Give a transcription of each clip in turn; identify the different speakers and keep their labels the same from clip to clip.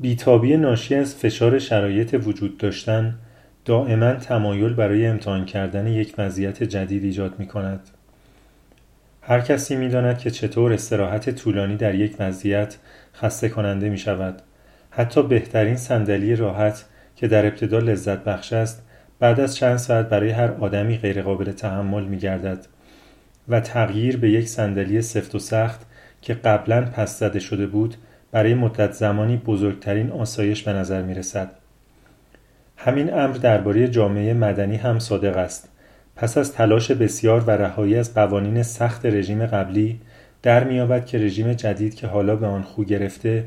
Speaker 1: بیتابی ناشی از فشار شرایط وجود داشتن دائما تمایل برای امتحان کردن یک وضعیت جدید ایجاد می کند. هر کسی می داند که چطور استراحت طولانی در یک وضعیت خسته کننده می شود. حتی بهترین صندلی راحت که در ابتدا لذت بخش است بعد از چند ساعت برای هر آدمی غیرقابل تحمل می گردد و تغییر به یک صندلی سفت و سخت که قبلا پس زده شده بود برای مدت زمانی بزرگترین آسایش به نظر می رسد. همین امر درباره جامعه مدنی هم صادق است. پس از تلاش بسیار و رهایی از قوانین سخت رژیم قبلی در میابد که رژیم جدید که حالا به آن خو گرفته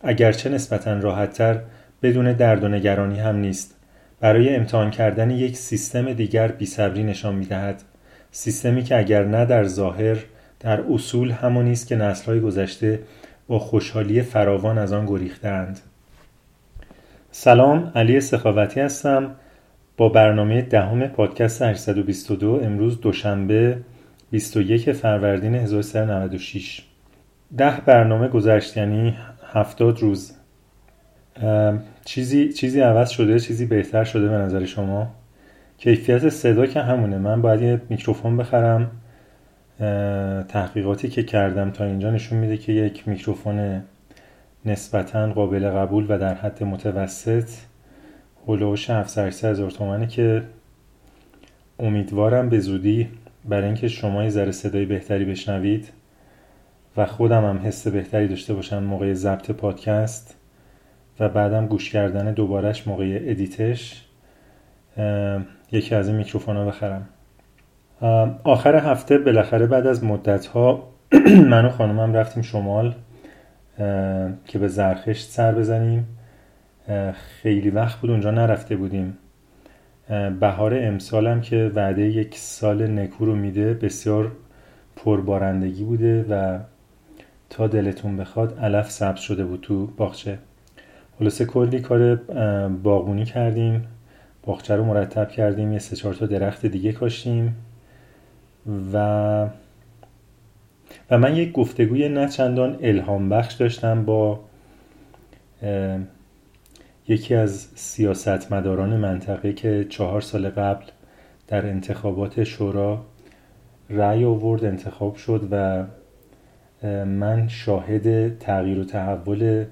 Speaker 1: اگرچه نسبتا راحتتر بدون درد و نگرانی هم نیست برای امتحان کردن یک سیستم دیگر بیصبری نشان می‌دهد سیستمی که اگر نه در ظاهر در اصول همانی است که نسلهای گذشته با خوشحالی فراوان از آن گریختند. سلام علی سخاوتی هستم. با برنامه دهم پادکست 822 امروز دوشنبه 21 فروردین 1396 ده برنامه گذشت یعنی هفتاد روز. چیزی چیزی عوض شده چیزی بهتر شده به نظر شما؟ کیفیت صدا که همونه. من باید یه میکروفون بخرم. تحقیقاتی که کردم تا اینجا نشون میده که یک میکروفون نسبتا قابل قبول و در حد متوسط هلوش 700 هزار تومنه که امیدوارم به زودی برای اینکه شما یه ذره صدای بهتری بشنوید و خودم هم حس بهتری داشته باشم موقع ضبط پادکست و بعدم گوش کردن دوبارش موقع edit ش یکی از این میکروفون ها بخرم. آخر هفته بالاخره بعد از مدت ها من و خانمم رفتیم شمال که به زرخشت سر بزنیم. خیلی وقت بود اونجا نرفته بودیم. بهار امسالم که وعده یک سال نکو رو میده بسیار پربارندگی بوده و تا دلتون بخواد علف سبز شده بود تو باغچه. خلاصه کلی کار باغونی کردیم. باغچه رو مرتب کردیم یه سه چهار تا درخت دیگه کاشتیم. و و من یک گفتگوی نه چندان الهام بخش داشتم با یکی از سیاستمداران منطقه که چهار سال قبل در انتخابات شورا رأی آورد انتخاب شد و من شاهد تغییر و تحول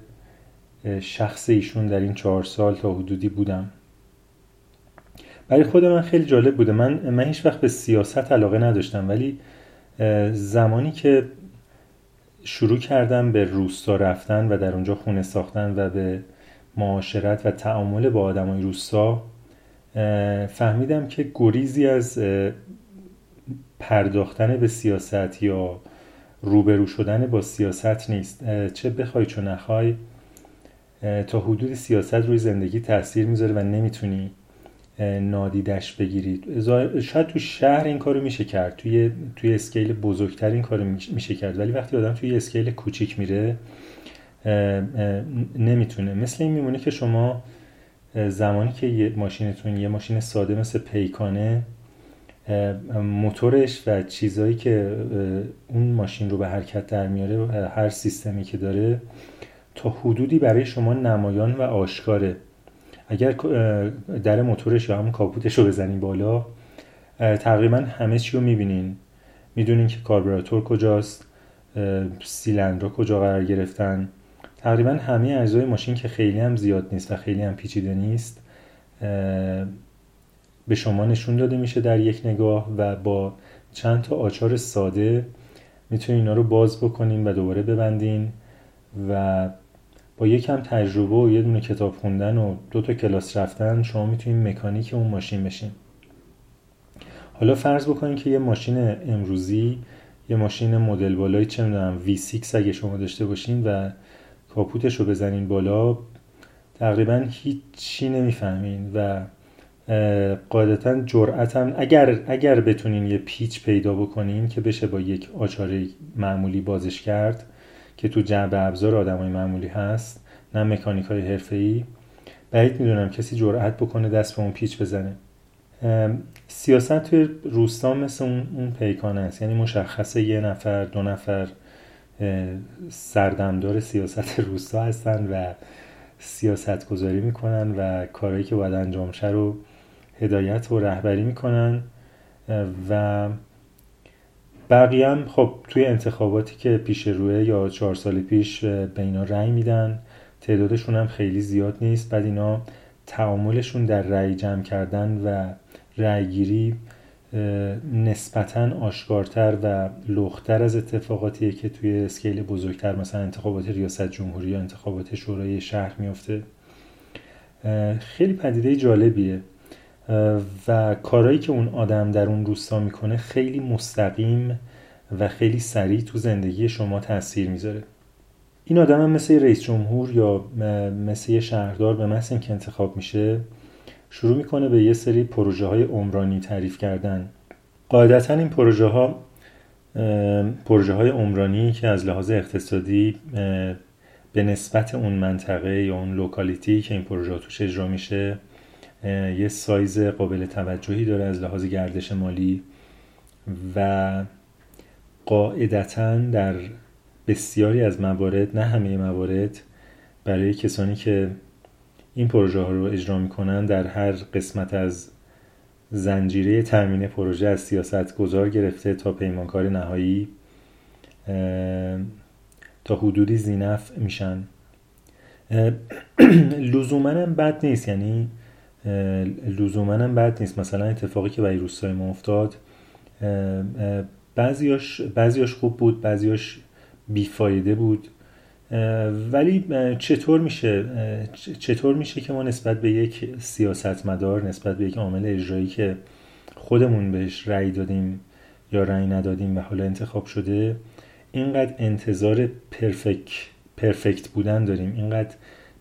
Speaker 1: شخص ایشون در این چهار سال تا حدودی بودم. برای خود من خیلی جالب بوده. من من هیچ وقت به سیاست علاقه نداشتم ولی زمانی که شروع کردم به روستا رفتن و در اونجا خونه ساختن و به معاشرت و تعامل با آدمای روستا فهمیدم که گریزی از پرداختن به سیاست یا روبرو شدن با سیاست نیست. چه بخوای چه نخوای تا حدود سیاست روی زندگی تاثیر می‌ذاره و نمی‌تونی نادیدش بگیرید. شاید تو شهر این کارو میشه کرد. توی توی اسکیل بزرگتر این کارو میشه کرد. ولی وقتی آدم توی اسکیل کوچیک میره نمی‌تونه. مثل این میمونه که شما زمانی که یه ماشینتون یه ماشین ساده مثل پیکانه موتورش و چیزهایی که اون ماشین رو به حرکت در میاره هر سیستمی که داره تا حدودی برای شما نمایان و آشکاره. اگر در موتورش یا همون کاپوتش رو بزنین بالا تقریبا همه چی رو می‌بینین. می‌دونین که کاربراتور کجاست سیلندرها کجا قرار گرفتن. تقریبا همه اجزای ماشین که خیلی هم زیاد نیست و خیلی هم پیچیده نیست به شما نشون داده میشه در یک نگاه و با چند تا آچار ساده می‌تونین اینا رو باز بکنین و دوباره ببندین و با یکم تجربه و یه دونه کتاب خوندن و دو تا کلاس رفتن شما می‌تونین مکانیک اون ماشین بشین. حالا فرض بکنین که یه ماشین امروزی یه ماشین مدل بالای چه می‌دونم V6 اگه شما داشته باشین و کاپوتش رو بزنین بالا تقریبا هیچی نمی‌فهمین و قاعدتا جرأتم اگر اگر بتونین یه پیچ پیدا بکنین که بشه با یک آچاره معمولی بازش کرد که تو جعب ابزار آدمای معمولی هست نه مکانیک های حرفه ای بعید می‌دونم کسی جرأت بکنه دست به اون پیچ بزنه. سیاست توی روستا مثل اون, اون پیکانه است. یعنی مشخصه یه نفر دو نفر سردمدار سیاست روستا هستن و سیاست گذاری می‌کنن و کارهایی که باید انجام شه رو هدایت و رهبری می‌کنن. و بقیه هم خب توی انتخاباتی که پیش روه یا چهار سال پیش به اینا رأی میدن. تعدادشون هم خیلی زیاد نیست بعد اینا تعاملشون در رأی جمع کردن و رأیگیری نسبتا آشکارتر و لختر از اتفاقاتیه که توی اسکیل بزرگتر مثلا انتخابات ریاست جمهوری یا انتخابات شورای شهر میفته خیلی پدیده جالبیه. و کارهایی که اون آدم در اون روستا می‌کنه خیلی مستقیم و خیلی سریع تو زندگی شما تاثیر می‌ذاره. این آدم هم مثل رئیس جمهور یا مثل شهردار به محض اینکه انتخاب میشه شروع می‌کنه به یه سری پروژه های عمرانی تعریف کردن. قاعدتا این پروژه ها پروژه های عمرانی که از لحاظ اقتصادی به نسبت اون منطقه یا اون locality که این پروژه توش اجرا میشه یه سایز قابل توجهی داره از لحاظ گردش مالی و قاعدتا در بسیاری از موارد نه همه موارد برای کسانی که این پروژه ها رو اجرا می‌کنن در هر قسمت از زنجیره تامین پروژه از سیاست گذار گرفته تا پیمانکار نهایی تا حدودی زینف میشن. لزوما هم بد نیست یعنی لزوما هم بد نیست. مثلا اتفاقی که برای روستای ما افتاد بعضیاش, بعضیاش خوب بود بعضیاش بیفایده بود. ولی چطور میشه چطور میشه که ما نسبت به یک سیاستمدار نسبت به یک عامل اجرایی که خودمون بهش رأی دادیم یا رأی ندادیم و حالا انتخاب شده اینقدر انتظار پرفک پرفکت بودن داریم. اینقدر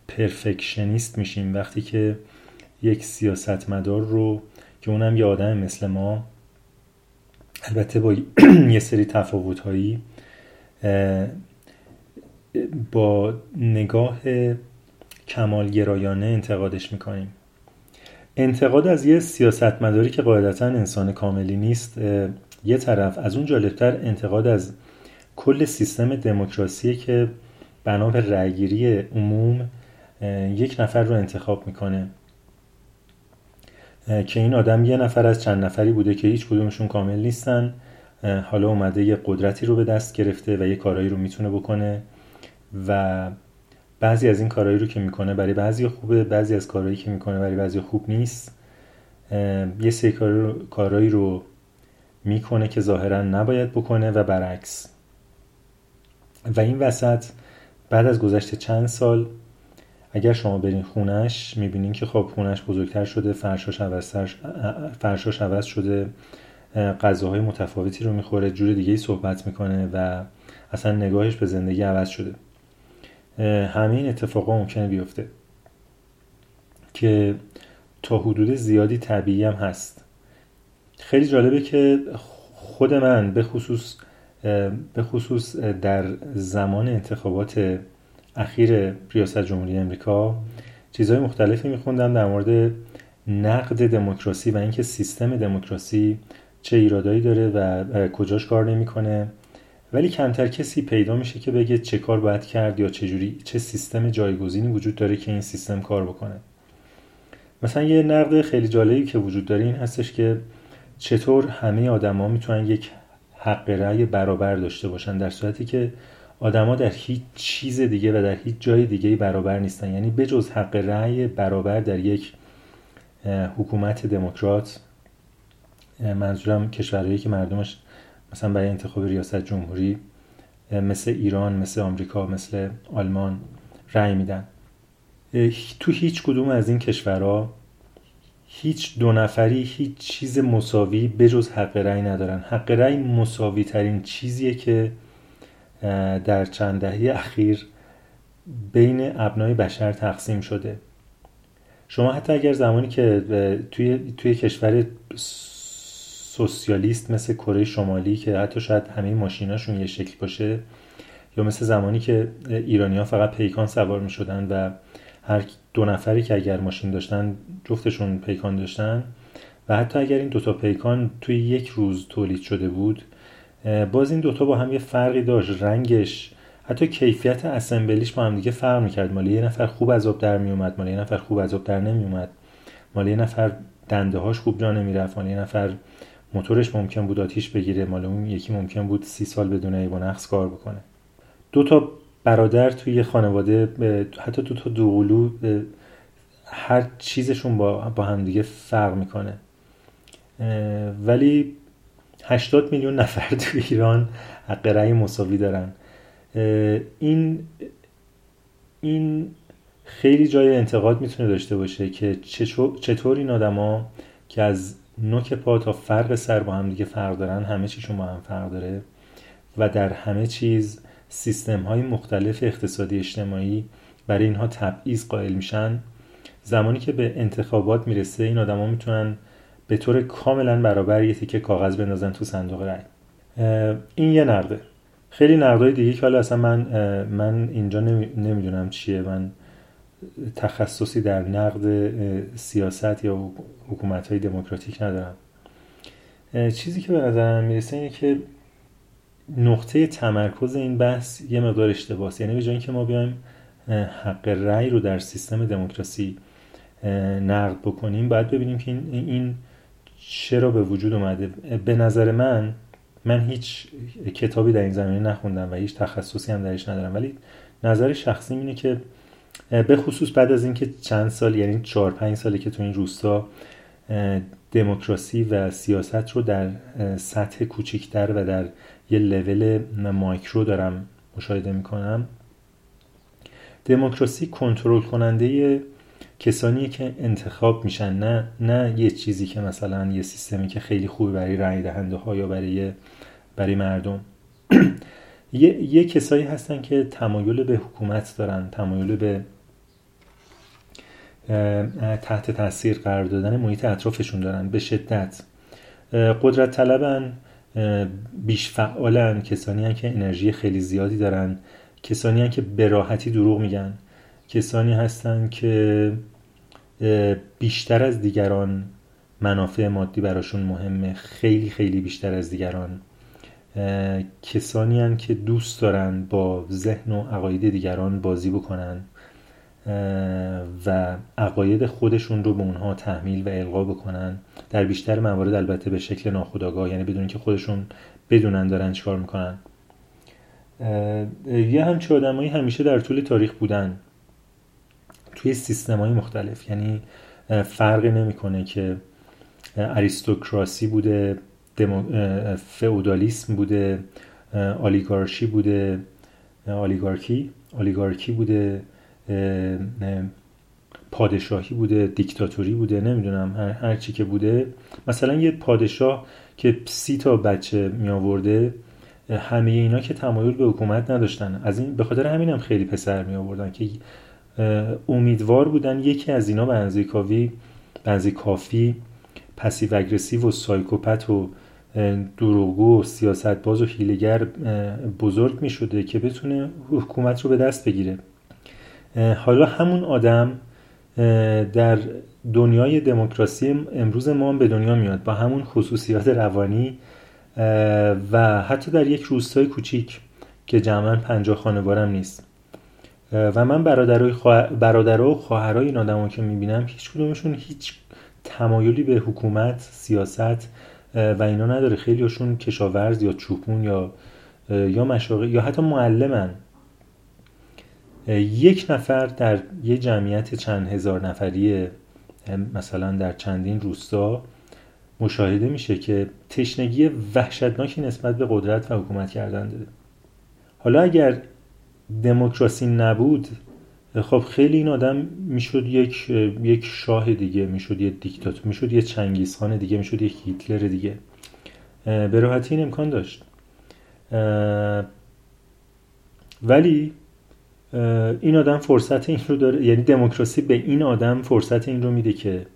Speaker 1: پرفکشنیست میشیم. وقتی که یک سیاستمدار رو که اونم یه آدم مثل ما. البته با یه سری تفاوت هایی با نگاه کمالگرایانه انتقادش می‌کنیم. انتقاد از یه سیاستمداری که قاعدتا انسان کاملی نیست یه طرف از اون جالبتر انتقاد از کل سیستم دموکراسی که بنا به رأیگیری عموم یک نفر رو انتخاب می‌کنه. که این آدم یه نفر از چند نفری بوده که هیچ کدومشون کامل نیستن. حالا اومده یه قدرتی رو به دست گرفته و یه کارایی رو می‌تونه بکنه و بعضی از این کارهایی رو که می‌کنه برای بعضی خوبه بعضی از کارهایی که می‌کنه برای بعضی خوب نیست. یه سری کارهایی رو می‌کنه که ظاهرا نباید بکنه و برعکس. و این وسط بعد از گذشته چند سال اگر شما برین خونش می‌بینین که خب خونش بزرگتر شده فرشاش عوض, فرشاش عوض شده غذاهای متفاوتی رو می‌خوره جور دیگه ای صحبت می‌کنه و اصلا نگاهش به زندگی عوض شده. همه این اتفاقا ممکنه بیفته که تا حدود زیادی طبیعی هم هست. خیلی جالبه که خود من به خصوص به خصوص در زمان انتخابات اخیر ریاست جمهوری امریکا چیزهای مختلفی میخوندم در مورد نقد دموکراسی و اینکه سیستم دموکراسی چه ایرادایی داره و کجاش کار نمی‌کنه. ولی کمتر کسی پیدا میشه که بگه چه کار باید کرد یا چه جوری چه سیستم جایگزینی وجود داره که این سیستم کار بکنه. مثلا یه نقد خیلی جالبی که وجود داره این هستش که چطور همه آدما می‌تونن یک حق رأی برابر داشته باشن در صورتی که آدما در هیچ چیز دیگه و در هیچ جای دیگه برابر نیستن. یعنی بجز حق رأی برابر در یک حکومت دموکرات منظورم کشورهایی که مردمش مثلا برای انتخاب ریاست جمهوری مثل ایران مثل آمریکا مثل آلمان رأی میدن. تو هیچ کدوم از این کشورها هیچ دو نفری هیچ چیز مساوی بجز حق رأی ندارن. حق رأی مساوی ترین چیزیه که در چند دهه اخیر بین ابنای بشر تقسیم شده. شما حتی اگر زمانی که توی, توی کشور سوسیالیست مثل کره شمالی که حتی شاید همه ماشیناشون یه شکل باشه یا مثل زمانی که ایرانی ها فقط پیکان سوار می شدن و هر دو نفری که اگر ماشین داشتن جفتشون پیکان داشتن و حتی اگر این دوتا پیکان توی یک روز تولید شده بود باز این دوتا با هم یه فرقی داشت رنگش. حتی کیفیت اسمبلیش با هم دیگه فرق می‌کرد. مال یه نفر خوب از آب در میومد مال یه نفر خوب از آب در نمیومد مال یه نفر دنده هاش خوب جا نمی‌رفت مال یه نفر موتورش ممکن بود آتیش بگیره مال اون یکی ممکن بود سی سال بدون عیب و نقص کار بکنه. دو تا برادر توی خانواده حتی دو تا دوقلو هر چیزشون با, با همدیگه فرق می‌کنه. ولی 80 میلیون نفر تو ایران حق رأی مساوی دارن. این این خیلی جای انتقاد می‌تونه داشته باشه که چطور این آدما که از نوک پا تا فرق سر با هم دیگه فرق دارن همه چیشون با هم فرق داره و در همه چیز سیستم های مختلف اقتصادی اجتماعی برای اینها تبعیض قائل میشن. زمانی که به انتخابات می‌رسه این آدما می‌تونن به طور کاملا برابر یه تیکه کاغذ بندازن تو صندوق رأی این یه نقده. خیلی نقدای دیگه که حالا اصلا من من اینجا نمی‌دونم چیه. من تخصصی در نقد سیاست یا حکومت های دموکراتیک ندارم. چیزی که به نظرم می‌رسه اینه که نقطه تمرکز این بحث یه مقدار اشتباهه. یعنی به جای اینکه ما بیایم حق رأی رو در سیستم دموکراسی نقد بکنیم باید ببینیم که این, این چرا به وجود اومده. به نظر من من هیچ کتابی در این زمینه نخوندم و هیچ تخصصی هم درش ندارم. ولی نظر شخصی اینه که به خصوص بعد از اینکه چند سال یعنی چهار پنج ساله که تو این روستا دموکراسی و سیاست رو در سطح کوچیکتر و در یه لول مایکرو دارم مشاهده می‌کنم دموکراسی کنترل کننده کسانی که انتخاب میشن نه نه یه چیزی که مثلا یه سیستمی که خیلی خوبه برای رأی دهنده ها یا برای برای مردم. یه،, یه کسایی هستن که تمایل به حکومت دارن تمایل به تحت تاثیر قرار دادن محیط اطرافشون دارن به شدت. قدرت طلبن بیش فعالن کسانی که انرژی خیلی زیادی دارن کسانی که به راحتی دروغ میگن. کسانی هستن که بیشتر از دیگران منافع مادی براشون مهمه. خیلی خیلی بیشتر از دیگران. کسانی هن که دوست دارن با ذهن و عقاید دیگران بازی بکنن و عقاید خودشون رو به اونها تحمیل و القا بکنن در بیشتر موارد البته به شکل ناخودآگاه یعنی بدون که خودشون بدونن دارن چیکار می‌کنن. یه همچه آدمایی همیشه در طول تاریخ بودن. توی سیستم های مختلف. یعنی فرق نمی‌کنه که اریستوکراسی بوده فئودالیسم بوده آلیگارشی بوده oligarchy oligarchy بوده پادشاهی بوده دیکتاتوری بوده نمی‌دونم هر, چی که بوده. مثلا یه پادشاه که سی تا بچه می آورده همه اینا که تمایل به حکومت نداشتن. از این به خاطر همین هم خیلی پسر می آوردن که امیدوار بودن یکی از اینا به اندازه کافی به کافی passive aggressive و psychopath و دروغگو و سیاست باز و حیلگر بزرگ می شده که بتونه حکومت رو به دست بگیره. حالا همون آدم در دنیای دموکراسی امروز ما به دنیا میاد با همون خصوصیات روانی و حتی در یک روستای کوچیک که جمعا پنجاه خانوارم نیست. و من برادرها و خواهرای این آدم که می‌بینم هیچ کدومشون هیچ تمایلی به حکومت سیاست و اینا نداره. خیلیشون کشاورز یا چوپون یا یا مشاغل یا حتی معلمن. یک نفر در یه جمعیت چند هزار نفری مثلا در چندین روستا مشاهده میشه که تشنگی وحشتناکی نسبت به قدرت و حکومت کردن داره. حالا اگر دموکراسی نبود خب خیلی این آدم می‌شد یک یک شاه دیگه می‌شد یه دیکتاتور می‌شد یه چنگیزخان دیگه می‌شد یک هیتلر دیگه. به راحتی این امکان داشت. ولی این آدم فرصت این رو داره یعنی دموکراسی به این آدم فرصت این رو میده که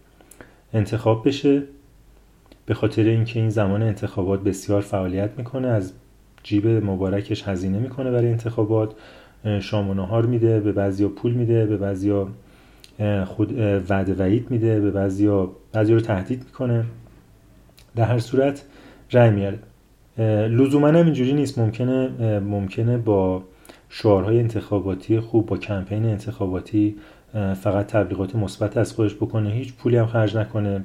Speaker 1: انتخاب بشه به خاطر اینکه این زمان انتخابات بسیار فعالیت می‌کنه از جیب مبارکش هزینه می‌کنه برای انتخابات. شام و نهار میده به بعضیا پول میده به بعضیا خود وعده وعید میده به بعضیا بعضی رو تهدید می‌کنه. در هر صورت رأی میاره. لزوما هم اینجوری نیست. ممکنه ممکنه با شعارهای انتخاباتی خوب با کمپین انتخاباتی فقط تبلیغات مثبت از خودش بکنه. هیچ پولی هم خرج نکنه.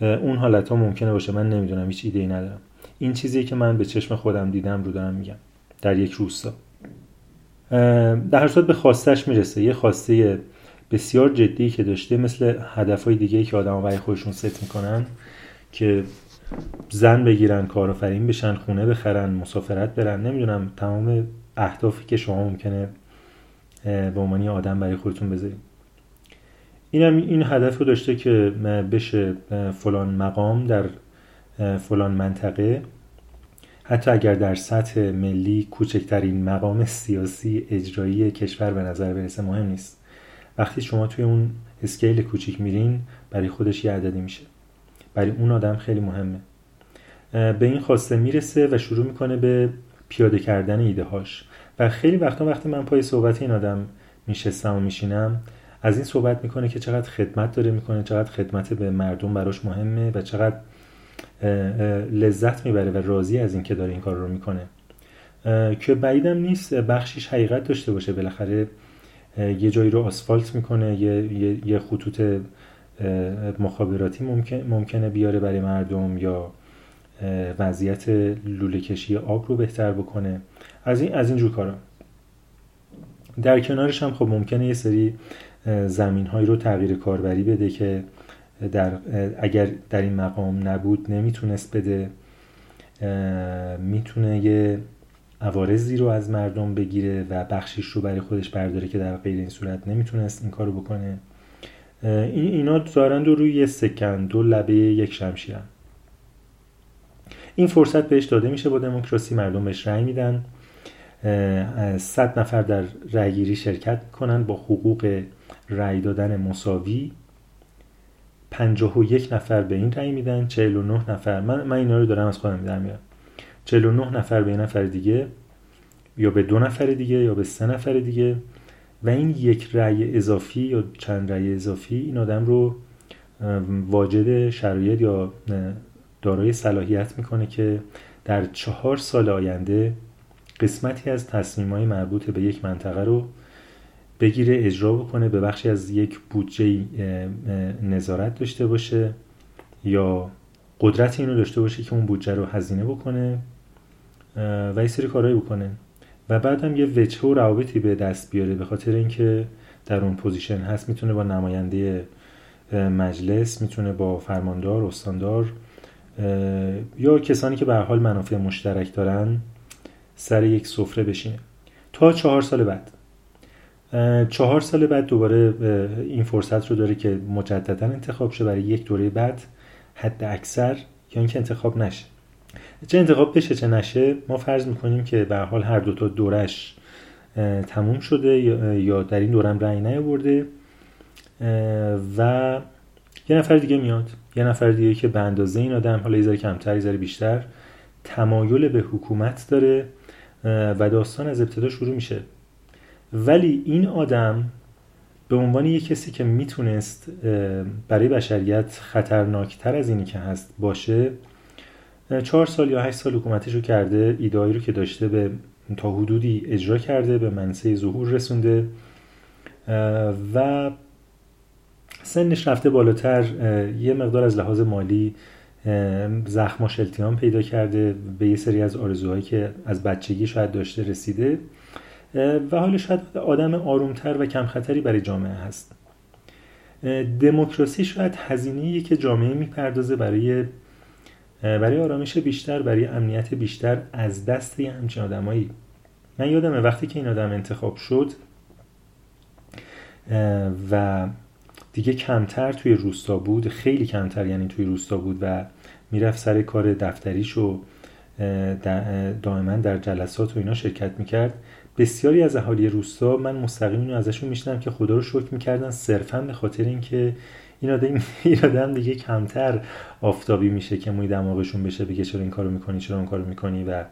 Speaker 1: اون حالت ها ممکنه باشه. من نمی‌دونم. هیچ ایده ای ندارم. این چیزی که من به چشم خودم دیدم رو دارم میگم. در یک روستا. در هر صورت به خواستش می‌رسه. یه خواسته بسیار جدی که داشته مثل هدفهای دیگه که آدم برای خودشون ست می‌کنن که زن بگیرن کارآفرین بشن خونه بخرن مسافرت برن. نمی‌دونم تمام اهدافی که شما ممکنه به عنوان آدم برای خودتون بذارید اینم این هدف رو داشته که بشه فلان مقام در فلان منطقه. حتی اگر در سطح ملی کوچکترین مقام سیاسی اجرایی کشور به نظر برسه مهم نیست. وقتی شما توی اون اسکیل کوچیک میرین برای خودش یه عددی میشه. برای اون آدم خیلی مهمه. به این خواسته می‌رسه و شروع می‌کنه به پیاده کردن ایده هاش و خیلی وقتا وقتی من پای صحبت این آدم میشستم و میشینم از این صحبت می‌کنه که چقدر خدمت داره می‌کنه چقدر خدمت به مردم براش مهمه و چقدر لذت می‌بره و راضی از اینکه داره این کار رو می‌کنه. که بعیدم نیست بخشیش حقیقت داشته باشه. بالاخره یه جایی رو آسفالت می‌کنه یه, یه خطوط مخابراتی ممکن، ممکنه بیاره برای مردم یا وضعیت لوله کشی آب رو بهتر بکنه. از این از اینجور کارا. در کنارش هم خب ممکنه یه سری زمین هایی رو تغییر کاربری بده که در اگر در این مقام نبود نمی‌تونست بده. می‌تونه یه عوارضی رو از مردم بگیره و بخشیش رو برای خودش برداره که در غیر این صورت نمی‌تونست این کارو بکنه. این اینا دارند و روی سکن دو لبه یک شمشیرن. این فرصت بهش داده میشه با دموکراسی مردم بهش رأی میدن. صد نفر در رأیگیری شرکت کنن با حقوق رأی دادن مساوی. پنجاه و یک نفر به این رأی میدن چهل و نه نفر. من, من اینا رو دارم از خودم در میارم. چهل و نه نفر به یه نفر دیگه یا به دو نفر دیگه یا به سه نفر دیگه. و این یک رأی اضافی یا چند رأی اضافی این آدم رو واجد شرایط یا دارای صلاحیت می‌کنه که در چهار سال آینده قسمتی از تصمیم های مربوط به یک منطقه رو بگیره اجرا بکنه به بخشی از یک بودجه نظارت داشته باشه یا قدرت اینو داشته باشه که اون بودجه رو هزینه بکنه و یه سری کارهایی بکنه. و بعد هم یه وجه و روابطی به دست بیاره به خاطر اینکه در اون پوزیشن هست. می‌تونه با نماینده مجلس می‌تونه با فرماندار استاندار یا کسانی که به حال منافع مشترک دارن سر یک سفره بشینه. تا چهار سال بعد. چهار سال بعد دوباره این فرصت رو داره که مجددا انتخاب شه برای یک دوره بعد حد اکثر یا اینکه انتخاب نشه. چه انتخاب بشه چه نشه ما فرض می‌کنیم که به حال هر دو تا دورش تموم شده یا در این دورم رأی نیاورده و یه نفر دیگه میاد. یه نفر دیگه که به اندازه این آدم حالا یه کمتر یه بیشتر تمایل به حکومت داره و داستان از ابتدا شروع میشه. ولی این آدم به عنوان یک کسی که می‌تونست برای بشریت خطرناکتر از اینی که هست باشه چهار سال یا هشت سال حکومتش رو کرده ایدایی رو که داشته به تا حدودی اجرا کرده به منصه ظهور رسونده و سنش رفته بالاتر یه مقدار از لحاظ مالی زخماش التیام پیدا کرده به یه سری از آرزوهایی که از بچگی شاید داشته رسیده. و حالا شاید آدم آرومتر و کم خطری برای جامعه هست. دموکراسی شاید هزینه که جامعه می‌پردازه برای برای آرامش بیشتر برای امنیت بیشتر از دست یه همچین آدمایی. من یادمه وقتی که این آدم انتخاب شد و دیگه کمتر توی روستا بود خیلی کمتر یعنی توی روستا بود و می‌رفت سر کار دفتریش و دائما در جلسات و اینا شرکت می‌کرد. بسیاری از اهالی روستا من مستقیم اینو ازشون میشنم که خدا رو شکر می‌کردن صرفا به خاطر اینکه این آدم این آدم دیگه کمتر آفتابی میشه که موی دماغشون بشه بگه چرا این کارو می‌کنی چرا اون کارو می‌کنی و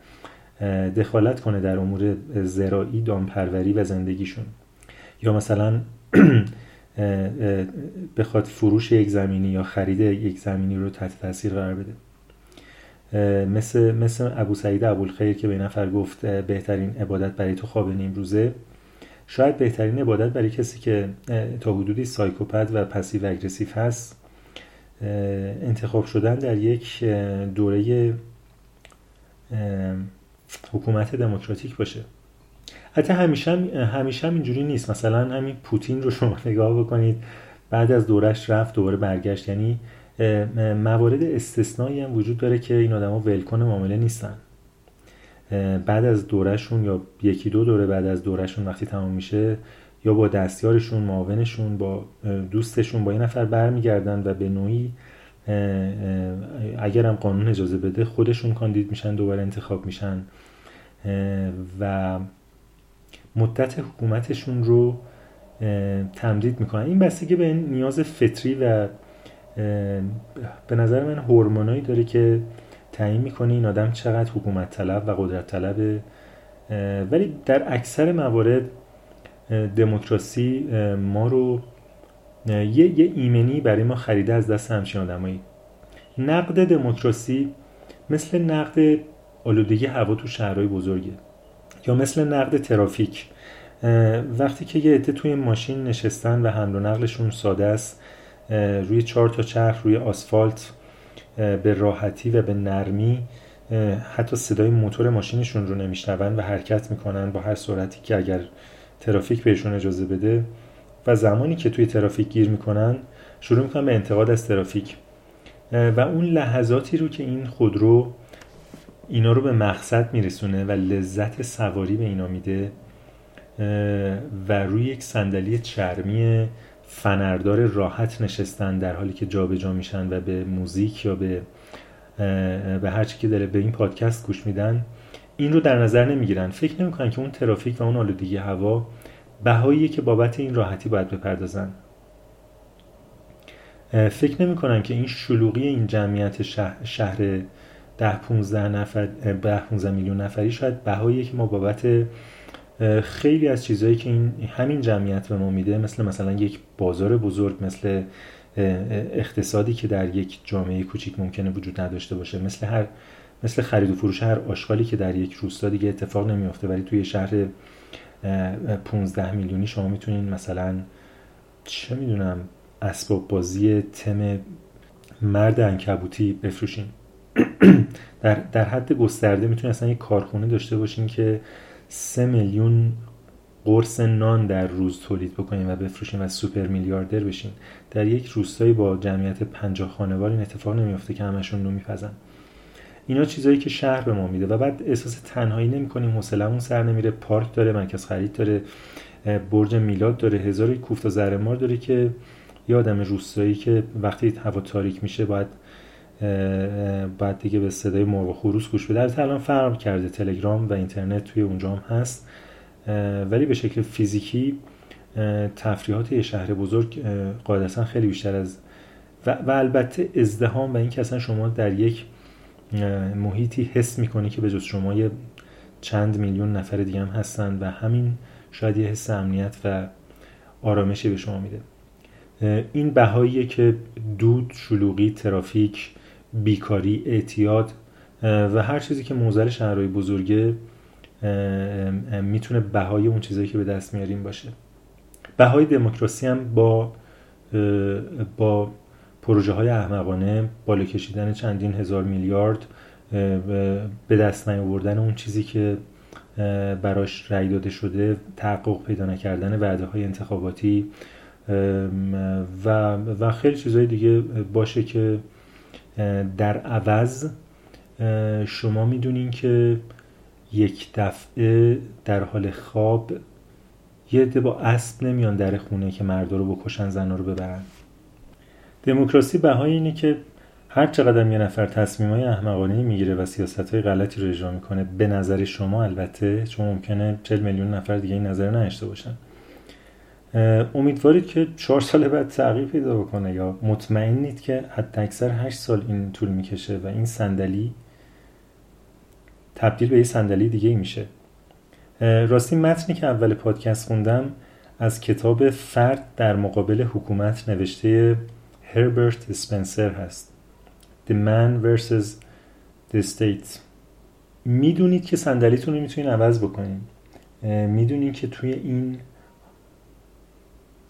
Speaker 1: دخالت کنه در امور زراعی دامپروری و زندگیشون. یا مثلا بخواد فروش یک زمینی یا خرید یک زمینی رو تحت تاثیر قرار بده. مثل مثل ابو سعید ابوالخیر که به نفر گفت بهترین عبادت برای تو خواب روزه. شاید بهترین عبادت برای کسی که تا حدودی psychopath و passive aggressive هست انتخاب شدن در یک دوره حکومت دموکراتیک باشه. حتی همیشه هم, همیشه هم اینجوری نیست. مثلا همین پوتین رو شما نگاه بکنید. بعد از دورش رفت دوباره برگشت. یعنی موارد استثنایی هم وجود داره که این آدما ولکن معامله نیستن. بعد از دورشون یا یکی دو دوره بعد از دورشون وقتی تمام میشه یا با دستیارشون معاونشون با دوستشون با این نفر برمیگردن و به نوعی اگر هم قانون اجازه بده خودشون کاندید میشن دوباره انتخاب میشن. و مدت حکومتشون رو تمدید می‌کنن. این بستگی به نیاز فطری و به نظر من هورمونایی داره که تعیین می‌کنه این آدم چقدر حکومت طلب و قدرت طلبه ولی در اکثر موارد دموکراسی ما رو یه, یه ایمنی برای ما خریده از دست همچین آدمایی. نقد دموکراسی مثل نقد آلودگی هوا تو شهرهای بزرگه یا مثل نقد ترافیک. وقتی که یه عده توی ماشین نشستن و حمل و نقلشون ساده است روی چهار تا چرخ روی آسفالت به راحتی و به نرمی حتی صدای موتور ماشینشون رو نمیشنون و حرکت می‌کنن با هر سرعتی که اگر ترافیک بهشون اجازه بده. و زمانی که توی ترافیک گیر می‌کنن شروع می‌کنن به انتقاد از ترافیک. و اون لحظاتی رو که این خودرو اینا رو به مقصد میرسونه و لذت سواری به اینا میده و روی یک صندلی چرمی فنردار راحت نشستن در حالی که جابجا جا میشن و به موزیک یا به به هر چی که داره به این پادکست گوش میدن این رو در نظر نمی‌گیرن. فکر نمی‌کنن که اون ترافیک و اون آلودگی هوا بهایی که بابت این راحتی باید بپردازن. فکر نمی‌کنن که این شلوغی این جمعیت شهر, ده 15 نفر ده 15 میلیون نفری شاید بهایی که ما بابت خیلی از چیزهایی که این همین جمعیت به ما میده مثل مثلا یک بازار بزرگ مثل اقتصادی که در یک جامعه کوچیک ممکنه وجود نداشته باشه مثل هر مثل خرید و فروش هر آشغالی که در یک روستا دیگه اتفاق نمیافته ولی توی شهر 15 میلیونی شما می‌تونین مثلا چه می‌دونم اسباب بازی تم مرد انکبوتی بفروشین. در, در حد گسترده می‌تونین اصلا یک کارخونه داشته باشین که سه میلیون قرص نان در روز تولید بکنین و بفروشین و سوپر میلیاردر بشین در یک روستایی با جمعیت پنجاه خانوار این اتفاق نمیافته که همشون نو میپزن. اینا چیزایی که شهر به ما میده و بعد احساس تنهایی نمی‌کنیم. حوصلمون سر نمیره. پارک داره مرکز خرید داره برج میلاد داره هزار کوفت و زرمار داره که یه آدم روستایی که وقتی هوا تاریک میشه باید بعد دیگه به صدای مرغ خروس گوش بده. الان فرق کرده تلگرام و اینترنت توی اونجا هم هست. ولی به شکل فیزیکی تفریحات یه شهر بزرگ قاعدتا خیلی بیشتر از و, و البته ازدهام و اینکه اصلا شما در یک محیطی حس می‌کنی که به جز شما یه چند میلیون نفر دیگه هم هستن و همین شاید یه حس امنیت و آرامشی به شما میده. این بهاییه که دود، شلوغی، ترافیک، بیکاری، اعتیاد و هر چیزی که موزل شهرهای بزرگه می‌تونه بهای اون چیزایی که به دست میاریم باشه. بهای دموکراسی هم با با پروژه های احمقانه بالا کشیدن چندین هزار میلیارد به دست نیاوردن اون چیزی که براش رأی داده شده تحقق پیدا نکردن وعده های انتخاباتی و, و خیلی چیزهای دیگه باشه که در عوض شما می‌دونین که یک دفعه در حال خواب یه عده با اسب نمیان در خونه که مردا رو بکشن زنها رو ببرن. دموکراسی بهای اینه که هر چقدر یه نفر تصمیم های احمقانه می‌گیره و سیاست های غلطی رو اجرا می‌کنه به نظر شما البته چون ممکنه 40 میلیون نفر دیگه این نظر نشته باشن. امیدوارید که چهار سال بعد تغییر پیدا بکنه یا مطمئنید که حتی اکثر 8 سال این طول می‌کشه و این صندلی تبدیل به یه صندلی دیگه ای میشه راستی متنی که اول پادکست خوندم از کتاب فرد در مقابل حکومت نوشته هربرت اسپنسر هست. The Man vs. the state. می‌دونید که صندلیتون رو می‌تونید عوض بکنید. می‌دونید که توی این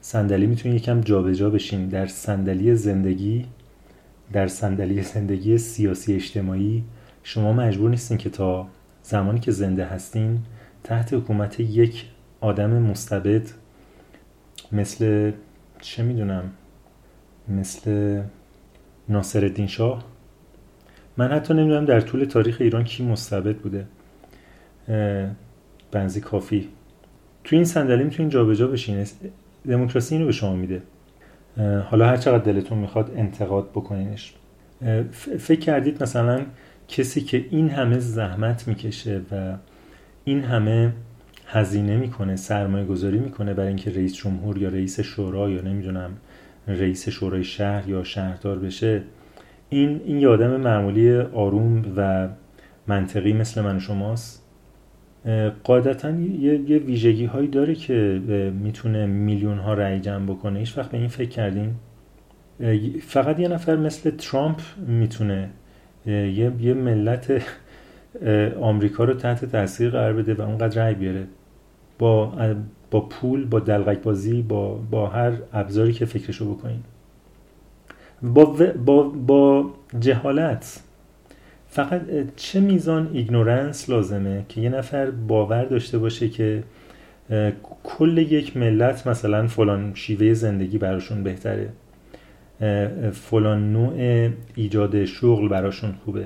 Speaker 1: صندلی می‌تونید یکم جابجا بشین. در صندلی زندگی در صندلی زندگی سیاسی اجتماعی شما مجبور نیستین که تا زمانی که زنده هستین تحت حکومت یک آدم مستبد مثل چه می‌دونم مثل ناصر الدین شاه. من حتی نمی‌دونم در طول تاریخ ایران کی مستبد بوده. بنزی کافی. تو این صندلی می‌تونین جابجا بشین. دموکراسی اینو به شما میده. حالا هر چقدر دلتون می‌خواد انتقاد بکنینش. فکر کردید مثلا کسی که این همه زحمت می‌کشه و این همه هزینه می‌کنه سرمایه گذاری می‌کنه برای اینکه رئیس جمهور یا رئیس شورا یا نمی‌دونم رئیس شورای شهر یا شهردار بشه این این یادم معمولی آروم و منطقی مثل من و شماست. قاعدتا یه, یه ویژگی هایی داره که می‌تونه میلیون ها رأی جمع بکنه. هیچ وقت به این فکر کردین؟ فقط یه نفر مثل ترامپ می‌تونه یه, یه ملت آمریکا رو تحت تاثیر قرار بده و اونقدر رأی بیاره. با با پول با دلغک بازی با با هر ابزاری که فکرشو بکنین. با, با, با جهالت فقط چه میزان ایگنورنس لازمه که یه نفر باور داشته باشه که کل یک ملت مثلا فلان شیوه زندگی براشون بهتره؟ فلان نوع ایجاد شغل براشون خوبه؟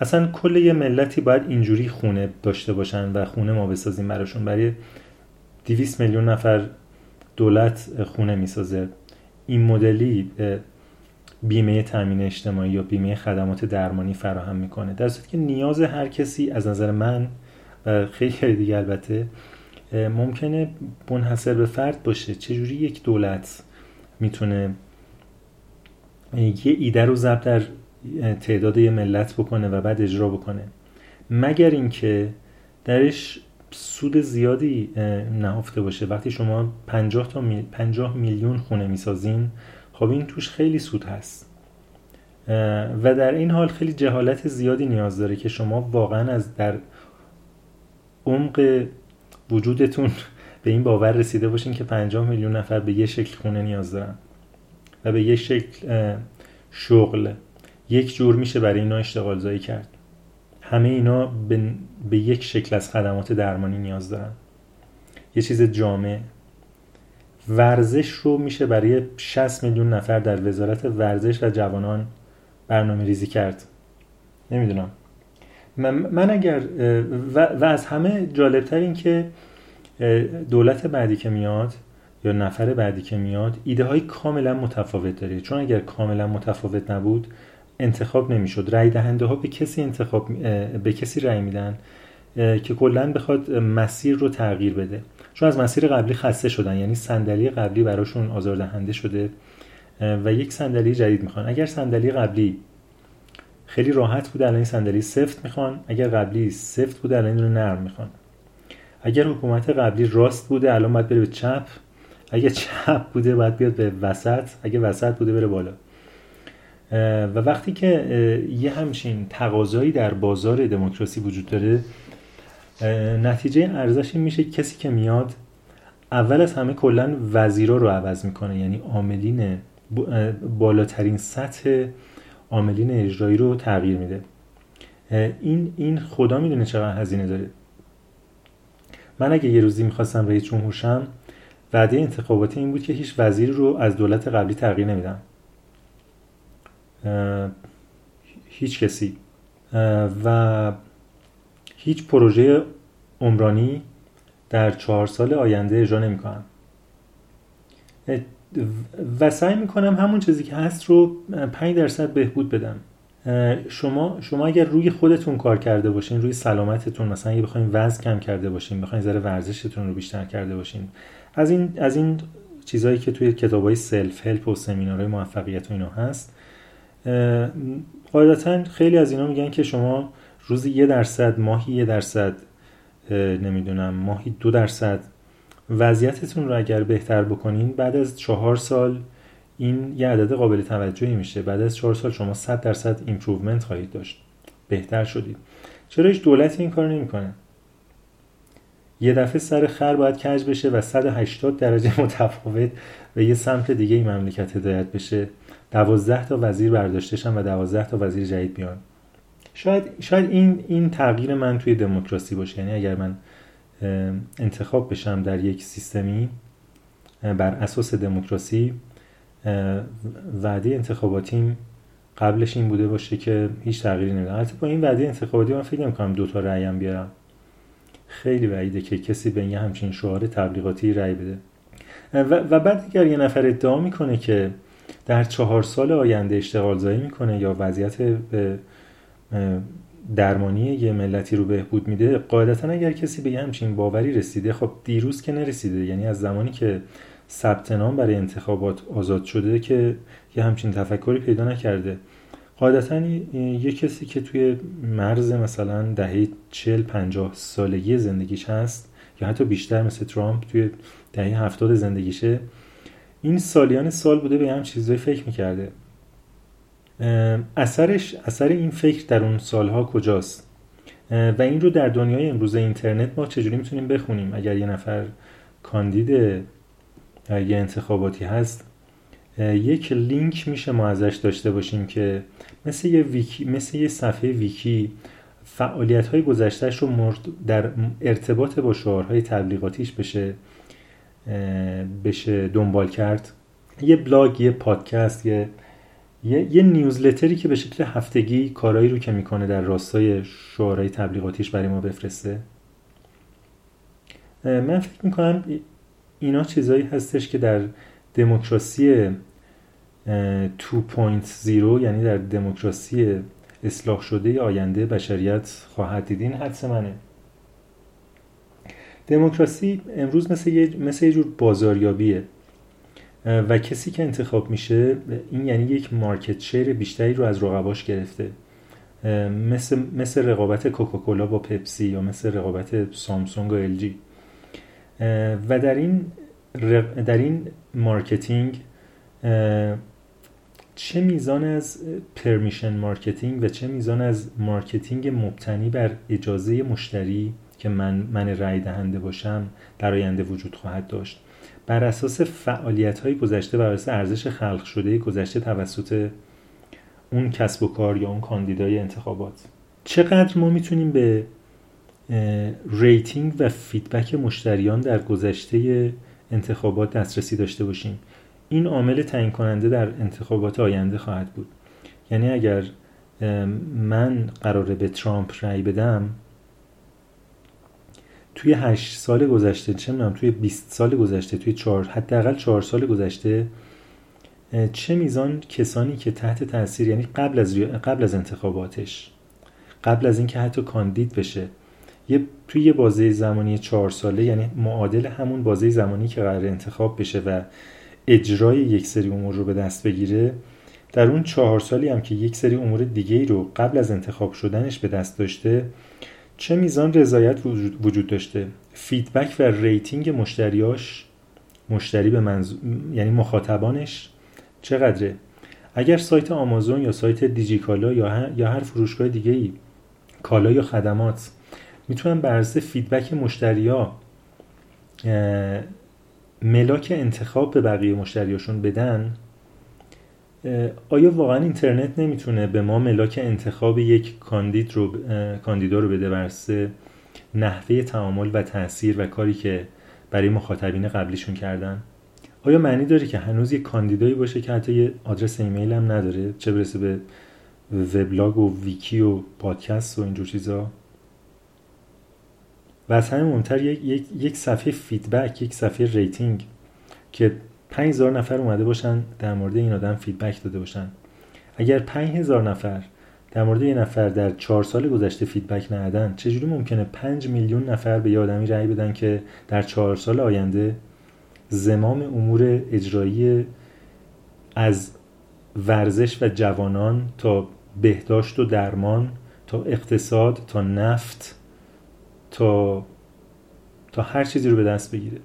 Speaker 1: اصلا کل یه ملتی باید اینجوری خونه داشته باشن و خونه ما بسازیم براشون. برای 200 میلیون نفر دولت خونه می‌سازه. این مدلی بیمه تامین اجتماعی یا بیمه خدمات درمانی فراهم می‌کنه. در صورتی که نیاز هر کسی از نظر من و خیلی دیگه البته ممکنه منحصر به فرد باشه. چجوری یک دولت می‌تونه یه ایده رو ضبط در تعداد یه ملت بکنه و بعد اجرا بکنه؟ مگر اینکه درش سود زیادی نهفته باشه؟ وقتی شما 50 تا 50 میلیون خونه می‌سازین خب این توش خیلی سود هست. و در این حال خیلی جهالت زیادی نیاز داره که شما واقعا از در عمق وجودتون به این باور رسیده باشین که 50 میلیون نفر به یه شکل خونه نیاز دارن و به یه شکل شغل. یک جور میشه برای اینا اشتغال زایی کرد. همه اینا به, به یک شکل از خدمات درمانی نیاز دارن. یه چیز جامع. ورزش رو میشه برای 60 میلیون نفر در وزارت ورزش و جوانان برنامه ریزی کرد. نمی‌دونم. من, اگر و, و از همه جالبتر این که دولت بعدی که میاد یا نفر بعدی که میاد ایده های کاملا متفاوت داره. چون اگر کاملا متفاوت نبود انتخاب نمی‌شد. رای دهنده ها به کسی انتخاب به کسی رای میدن که کلا بخواد مسیر رو تغییر بده. چون از مسیر قبلی خسته شدن یعنی صندلی قبلی براشون آزاردهنده شده و یک صندلی جدید می‌خوان. اگر صندلی قبلی خیلی راحت بوده الان این صندلی سفت می‌خوان. اگر قبلی سفت بوده الان این رو نرم می‌خوان. اگر حکومت قبلی راست بوده الان باید بره به چپ. اگر چپ بوده باید بیاد به وسط. اگر وسط بوده بره بالا. و وقتی که یه همچین تقاضایی در بازار دموکراسی وجود داره نتیجه ارزش این میشه کسی که میاد اول از همه کلا وزیرا رو عوض می‌کنه. یعنی عاملین بالاترین سطح عاملین اجرایی رو تغییر میده. این این خدا می‌دونه چقدر هزینه داره. من اگه یه روزی می‌خواستم رئیس جمهور شم وعده انتخاباتی این بود که هیچ وزیر رو از دولت قبلی تغییر نمیدم. هیچ کسی. و هیچ پروژه عمرانی در چهار سال آینده اجرا نمی کنم و سعی می کنم همون چیزی که هست رو 5 درصد بهبود بدم. شما شما اگر روی خودتون کار کرده باشین روی سلامتتون مثلا اگه بخواین وزن کم کرده باشین بخواین ذره ورزشتون رو بیشتر کرده باشین از این از این چیزهایی که توی کتابای سلف هلپ و سمینارهای موفقیت و اینا هست قاعدتا خیلی از اینا میگن که شما روزی یه درصد ماهی یه درصد نمی‌دونم ماهی دو درصد. وضعیتتون رو اگر بهتر بکنین بعد از چهار سال این یه عدد قابل توجهی میشه. بعد از چهار سال شما 100 درصد improvement خواهید داشت. بهتر شدید. چرا هیچ دولتی این کار نمی‌کنه؟ یه دفعه سر خر باید کج بشه و 180 درجه متفاوت به یه سمت دیگه این مملکت هدایت بشه. دوازده تا وزیر برداشتشن و دوازده تا وزیر جدید بیان شاید شاید این این تغییر من توی دموکراسی باشه. یعنی اگر من انتخاب بشم در یک سیستمی بر اساس دموکراسی وعده انتخاباتیم قبلش این بوده باشه که هیچ تغییری نمیده البته با این وعده انتخاباتی من فکر نمی‌کنم دو تا رأیم بیارم. خیلی بعیده که کسی به یه همچین شعار تبلیغاتی رأی بده. و, بعد اگر یه نفر ادعا می‌کنه که در چهار سال آینده اشتغال زایی می‌کنه یا وضعیت درمانی یه ملتی رو بهبود میده قاعدتا اگر کسی به همچین باوری رسیده خب دیروز که نرسیده یعنی از زمانی که ثبت نام برای انتخابات آزاد شده که یه همچین تفکری پیدا نکرده. قاعدتا یه کسی که توی مرز مثلا دهه 40 50 سالگی زندگیش هست یا حتی بیشتر مثل ترامپ توی دهه 70 زندگیشه این سالیان سال بوده به هم چیزایی فکر می‌کرده. اثرش اثر این فکر در اون سالها کجاست؟ و این رو در دنیای امروز اینترنت ما چجوری می‌تونیم بخونیم؟ اگر یه نفر کاندید یه انتخاباتی هست یک لینک میشه ما ازش داشته باشیم که مثل یه, ویکی، مثل یه صفحه ویکی فعالیت های گذشتهش رو در ارتباط با شعارهای تبلیغاتیش بشه بشه دنبال کرد. یه بلاگ یه پادکست یه یه, یه نیوزلتری که به شکل هفتگی کارایی رو که می‌کنه در راستای شعارهای تبلیغاتیش برای ما بفرسته. من فکر می‌کنم اینا چیزایی هستش که در دموکراسی 2.0 یعنی در دموکراسی اصلاح شده آینده بشریت خواهد دید. این حدس منه. دموکراسی امروز مثل یه, مثل یه جور بازاریابیه. و کسی که انتخاب میشه این یعنی یک market share بیشتری رو از رقباش گرفته. مثل, مثل رقابت کوکاکولا با پپسی یا مثل رقابت سامسونگ و ال جی. و در این در این marketing چه میزان از permission marketing و چه میزان از marketing مبتنی بر اجازه مشتری که من من رای دهنده باشم در آینده وجود خواهد داشت. بر اساس فعالیت های گذشته بر اساس ارزش خلق شده گذشته توسط اون کسب و کار یا اون کاندیدای انتخابات. چقدر ما می‌تونیم به rating و feedback مشتریان در گذشته انتخابات دسترسی داشته باشیم؟ این عامل تعیین کننده در انتخابات آینده خواهد بود. یعنی اگر من قراره به ترامپ رأی بدم توی هشت سال گذشته چه می‌دونم توی 20 سال گذشته توی چهار حداقل چهار سال گذشته چه میزان کسانی که تحت تاثیر یعنی قبل از قبل از انتخاباتش قبل از اینکه حتی کاندید بشه یه توی یه بازه زمانی چهار ساله یعنی معادل همون بازه زمانی که قرار انتخاب بشه و اجرای یک سری امور رو به دست بگیره در اون چهار سالی هم که یک سری امور دیگه رو قبل از انتخاب شدنش به دست داشته چه میزان رضایت وجود داشته؟ feedback و rating مشتریاش مشتری به منظور یعنی مخاطبانش چقدره؟ اگر سایت آمازون یا سایت دیجیکالا یا هر, یا هر فروشگاه دیگه ای کالا یا خدمات می‌تونن بر فیدبک مشتریا ملاک انتخاب به بقیه مشتریاشون بدن؟ آیا واقعا اینترنت نمی‌تونه به ما ملاک انتخاب یک کاندید رو کاندیدا رو بده برسه نحوه تعامل و تاثیر و کاری که برای مخاطبین قبلیشون کردن؟ آیا معنی داره که هنوز یک کاندیدایی باشه که حتی یه آدرس ایمیل هم نداره؟ چه برسه به وبلاگ و ویکی و پادکست و اینجور چیزا؟ و از همه یک،, یک،, یک صفحه feedback یک صفحه rating که 5000 نفر اومده باشن در مورد این آدم feedback داده باشن. اگر 5000 نفر در مورد یه نفر در چهار سال گذشته feedback ندادن چجوری ممکنه 5 میلیون نفر به یه آدمی رأی بدن که در چهار سال آینده زمام امور اجرایی از ورزش و جوانان تا بهداشت و درمان تا اقتصاد تا نفت تا تا هر چیزی رو به دست بگیره؟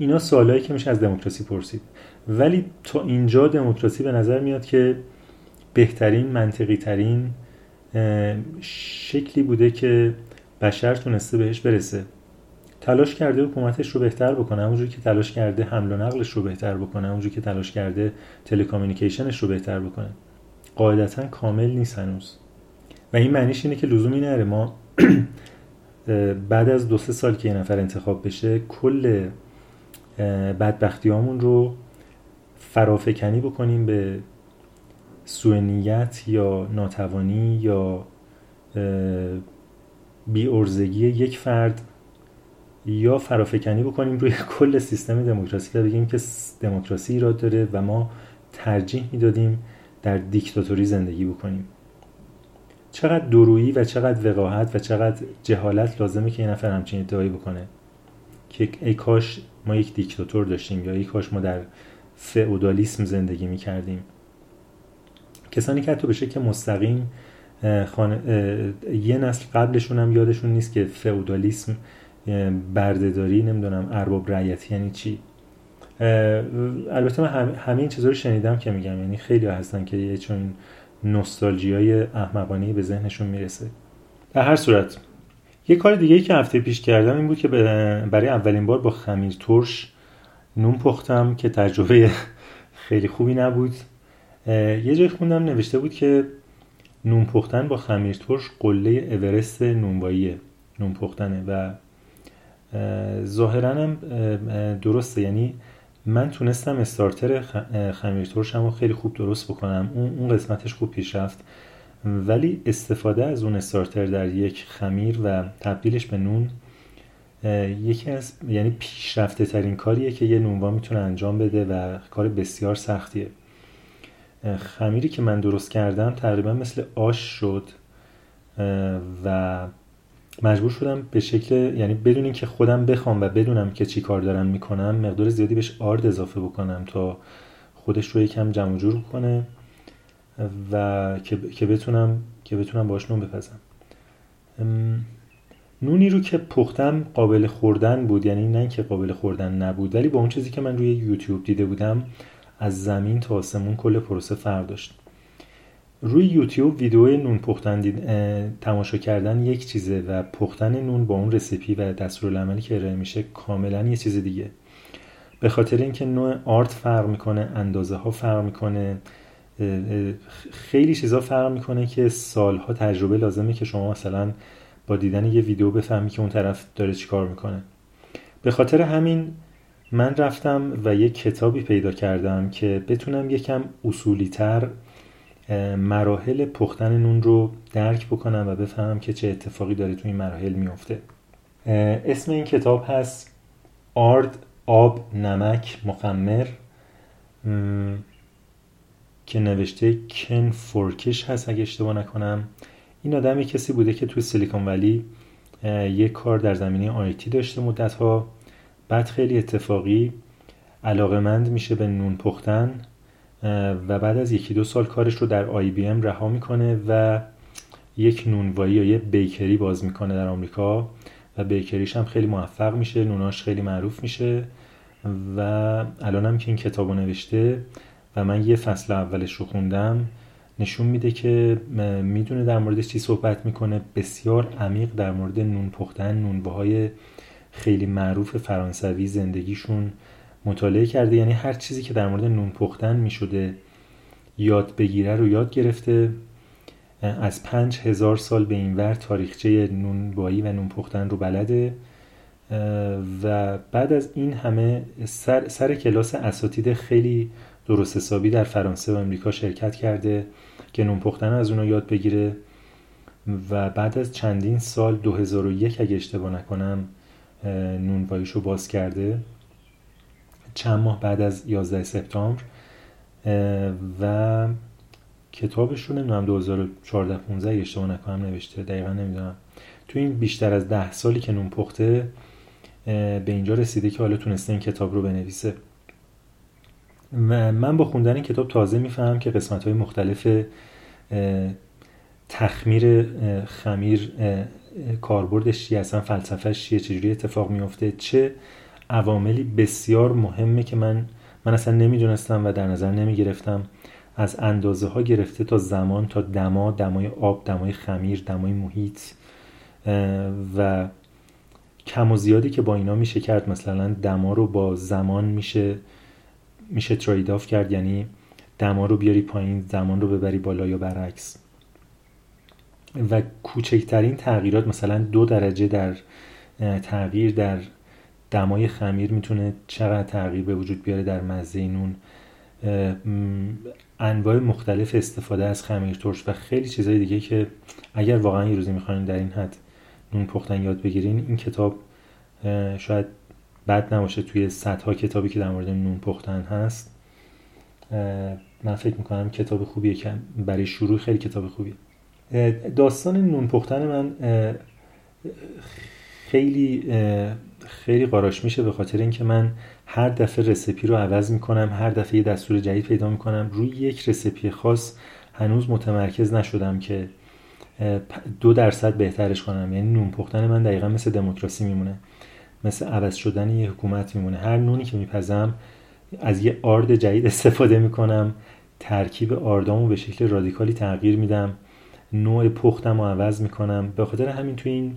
Speaker 1: اینا سوالایی که میشه از دموکراسی پرسید. ولی تا اینجا دموکراسی به نظر میاد که بهترین منطقی ترین شکلی بوده که بشر تونسته بهش برسه. تلاش کرده حکومتش رو بهتر بکنه همونجور که تلاش کرده حمل و نقلش رو بهتر بکنه همونجور که تلاش کرده تلکامونیکیشنش رو بهتر بکنه. قاعدتا کامل نیست هنوز. و این معنیش اینه که لزومی نره. ما بعد از دو سه سال که یه نفر انتخاب بشه کل بدبختی رو فرافکنی بکنیم به سوء نیت یا ناتوانی یا بی ارزگی یک فرد یا فرافکنی بکنیم روی کل سیستم دموکراسی و بگیم که دموکراسی ایراد داره و ما ترجیح می‌دادیم در دیکتاتوری زندگی بکنیم. چقدر درویی و چقدر وقاحت و چقدر جهالت لازمه که این نفر همچین ادعایی بکنه که ای کاش ما یک دیکتاتور داشتیم یا ای کاش ما در فئودالیسم زندگی می‌کردیم. کسانی که حتی به شکل مستقیم یه نسل قبلشون هم یادشون نیست که فئودالیسم بردهداری نمی‌دونم ارباب رعیتی یعنی چی. البته من همه این چیزا رو شنیدم که میگم. یعنی خیلی هستن که یه چون نوستالژی های احمقانی به ذهنشون می‌رسه. در هر صورت یه کار دیگه که هفته پیش کردم این بود که برای اولین بار با خمیر ترش نون پختم که تجربه خیلی خوبی نبود. یه جای خوندم نوشته بود که نون پختن با خمیر ترش قله اورست نونواییه نون پختنه و ظاهرا هم درسته. یعنی من تونستم استارتر خمیر ترشم خیلی خوب درست بکنم. اون قسمتش خوب پیش رفت ولی استفاده از اون استارتر در یک خمیر و تبدیلش به نون یکی از یعنی پیشرفته ترین کاریه که یه نونوا می‌تونه انجام بده و کار بسیار سختیه. خمیری که من درست کردم تقریبا مثل آش شد و مجبور شدم به شکل یعنی بدون اینکه خودم بخوام و بدونم که چی کار دارم می‌کنم مقدار زیادی بهش آرد اضافه بکنم تا خودش رو یکم جمع جور کنه. و که بتونم که بتونم باش نون بپزم. نونی رو که پختم قابل خوردن بود یعنی نه که قابل خوردن نبود ولی با اون چیزی که من روی یوتیوب دیده بودم از زمین تا آسمون کل پروسه فرق داشت. روی یوتیوب ویدیو نون پختن تماشا کردن یک چیزه و پختن نون با اون رسیپی و دستورالعملی که ارائه میشه کاملا یه چیز دیگه. به خاطر اینکه نوع آرت فرق می‌کنه اندازه ها فرق می‌کنه خیلی چیزا فرق می‌کنه که سالها تجربه لازمه که شما مثلا با دیدن یه ویدیو بفهمی که اون طرف داره چیکار می‌کنه. به خاطر همین من رفتم و یه کتابی پیدا کردم که بتونم یکم اصولی تر مراحل پختن نون رو درک بکنم و بفهمم که چه اتفاقی داره تو این مراحل میفته اسم این کتاب هست آرد آب نمک مخمر. که نوشته کن فورکش هست اگه اشتباه نکنم. این آدمی کسی بوده که توی سیلیکون ولی یک کار در زمینه آیتی داشته مدت ها بعد خیلی اتفاقی علاقمند میشه به نون پختن و بعد از یکی دو سال کارش رو در آی بی ام رها می‌کنه و یک نونوایی یا یه بیکری باز می‌کنه در آمریکا و بیکریش هم خیلی موفق میشه نوناش خیلی معروف میشه. و الانم که این کتابو نوشته و من یه فصل اولش رو خوندم نشون میده که می‌دونه در موردش چی صحبت می‌کنه. بسیار عمیق در مورد نون پختن نونواهای خیلی معروف فرانسوی زندگیشون مطالعه کرده. یعنی هر چیزی که در مورد نون پختن می‌شده یاد بگیره رو یاد گرفته. از پنج هزار سال به این ور تاریخچه نونبایی و نون پختن رو بلده. و بعد از این همه سر, سر کلاس اساتید خیلی درست حسابی در فرانسه و امریکا شرکت کرده که نون پختن از اونو یاد بگیره و بعد از چندین سال 2001 اگه اشتباه نکنم نونواییش رو باز کرده. چند ماه بعد از 11 سپتامبر و کتابش رو نمی‌دونم 2014 15 اشتباه نکنم نوشته دقیقا نمی‌دونم. تو این بیشتر از ده سالی که نون پخته به اینجا رسیده که حالا تونسته این کتاب رو بنویسه. من با خوندن این کتاب تازه می‌فهمم که قسمت های مختلف تخمیر خمیر کاربردش چیه اصلا فلسفهش چیه چجوری اتفاق میفته چه عواملی بسیار مهمه که من من اصلا نمی‌دونستم و در نظر نمی‌گرفتم. از اندازه ها گرفته تا زمان تا دما دمای آب دمای خمیر دمای محیط و کم و زیادی که با اینا میشه کرد مثلا دما رو با زمان میشه میشه ترید آف کرد یعنی دما رو بیاری پایین زمان رو ببری بالا یا برعکس. و کوچکترین تغییرات مثلا دو درجه در تغییر در دمای خمیر می‌تونه چقدر تغییر به وجود بیاره در مزه نون. انواع مختلف استفاده از خمیر ترش و خیلی چیزهای دیگه که اگر واقعا یه روزی می‌خواین در این حد نون پختن یاد بگیرین این کتاب شاید بد نباشه توی صدها کتابی که در مورد نون پختن هست. من فکر می‌کنم کتاب خوبیه که برای شروع خیلی کتاب خوبیه. داستان نون پختن من خیلی خیلی قاراش میشه به خاطر اینکه من هر دفعه رسیپی رو عوض می‌کنم هر دفعه یه دستور جدید پیدا می‌کنم. روی یک رسیپی خاص هنوز متمرکز نشدم که دو درصد بهترش کنم. یعنی نون پختن من دقیقا مثل دموکراسی میمونه. مثل عوض شدن یه حکومت میمونه. هر نونی که میپزم از یه آرد جدید استفاده می‌کنم ترکیب آردامو به شکل رادیکالی تغییر میدم نوع پختم رو عوض می‌کنم. به خاطر همین تو این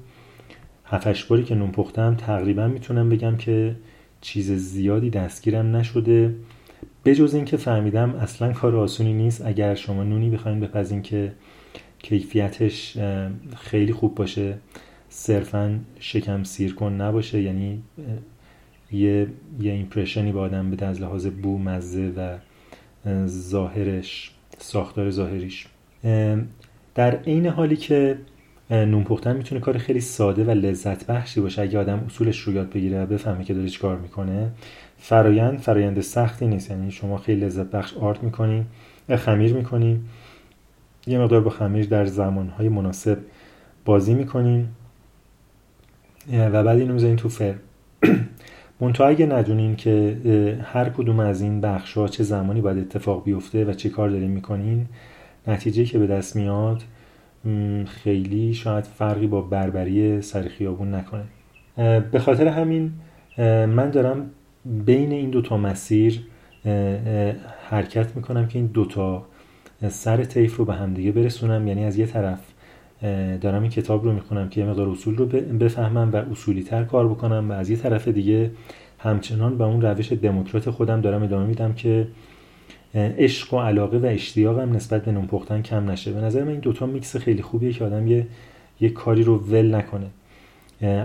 Speaker 1: هفتش باری که نون پختم تقریبا می‌تونم بگم که چیز زیادی دستگیرم نشده. بجز اینکه فهمیدم اصلا کار آسونی نیست. اگر شما نونی بخواین بپزین که کیفیتش خیلی خوب باشه صرفا شکم سیر کن نباشه. یعنی یه یه ایمپرشنی با آدم بده از لحاظ بو مزه و ظاهرش ساختار ظاهریش. در عین حالی که نون پختن می‌تونه کار خیلی ساده و لذت بخشی باشه. اگه آدم اصولش رو یاد بگیره و بفهمه که داره کار می‌کنه فرایند فرایند سختی نیست. یعنی شما خیلی لذت بخش آرت می‌کنی خمیر می‌کنی یه مقدار با خمیر در زمانهای مناسب بازی می‌کنین و بعد اینو می‌ذارین تو فر منتها اگه ندونین که هر کدوم از این بخش ها چه زمانی باید اتفاق بیفته و چه کار دارین می‌کنین نتیجه که به دست میاد خیلی شاید فرقی با بربری سر خیابون نکنه. به خاطر همین من دارم بین این دوتا مسیر حرکت می‌کنم که این دوتا سر طیف رو به همدیگه برسونم. یعنی از یه طرف دارم این کتاب رو می‌خونم که یه مقدار اصول رو بفهمم و اصولی تر کار بکنم و از یه طرف دیگه همچنان به اون روش دموکرات خودم دارم ادامه میدم که عشق و علاقه و اشتیاقم نسبت به نون پختن کم نشه. به نظر من این دوتا میکس خیلی خوبیه که آدم یه یه کاری رو ول نکنه.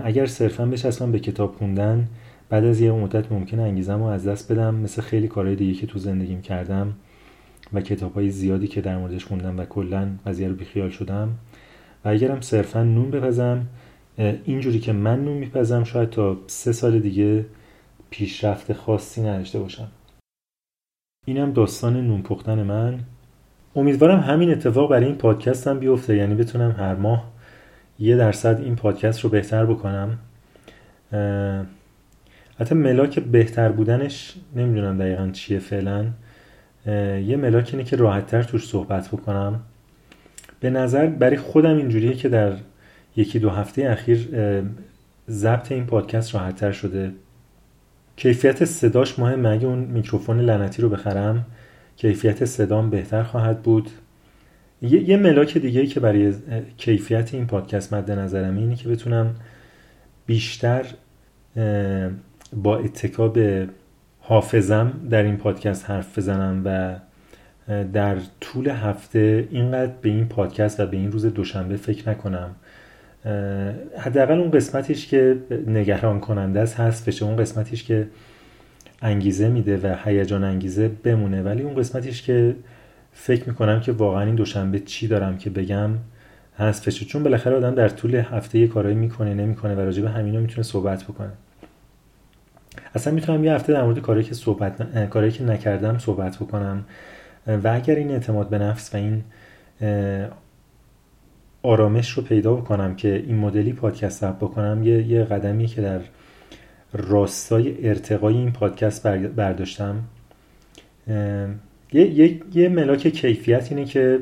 Speaker 1: اگر صرفا بچسبم به کتاب خوندن بعد از یه مدت ممکنه انگیزم رو از دست بدم مثل خیلی کارهای دیگه که تو زندگیم کردم و کتاب های زیادی که در موردش خوندم و کلا قضیه رو بیخیال شدم و اگرم صرفا نون بپزم اینجوری که من نون میپزم شاید تا سه سال دیگه پیشرفت خاصی نداشته باشم. اینم داستان نون پختن من. امیدوارم همین اتفاق برای این پادکست هم بیفته یعنی بتونم هر ماه یه درصد این پادکست رو بهتر بکنم. حتی ملاک بهتر بودنش نمی‌دونم دقیقا چیه فعلا. یه ملاک اینه که راحتتر توش صحبت بکنم. به نظر برای خودم اینجوریه که در یکی دو هفته اخیر ضبط این پادکست راحتتر شده. کیفیت صداش مهمه. اگه اون میکروفون لعنتی رو بخرم کیفیت صدام بهتر خواهد بود. یه, یه ملاک دیگه که برای کیفیت این پادکست مد نظرم اینه که بتونم بیشتر با اتکا به حافظم در این پادکست حرف بزنم و در طول هفته اینقدر به این پادکست و به این روز دوشنبه فکر نکنم. حداقل اون قسمتیش که نگران کننده است هست اون قسمتیش که انگیزه میده و هیجان انگیزه بمونه. ولی اون قسمتیش که فکر می‌کنم که واقعا این دوشنبه چی دارم که بگم هست چون بالاخره آدم در طول هفته یه کارایی می‌کنه نمی‌کنه و راجع به همینا می‌تونه صحبت بکنه. اصلا می‌تونم یه هفته در مورد کاری که صحبت کاری که نکردم صحبت بکنم. و اگر این اعتماد به نفس و این آرامش رو پیدا بکنم که این مدلی پادکست ثبت بکنم یه, یه قدمی که در راستای ارتقای این پادکست برداشتم. یه, یه،, یه ملاک کیفیت اینه که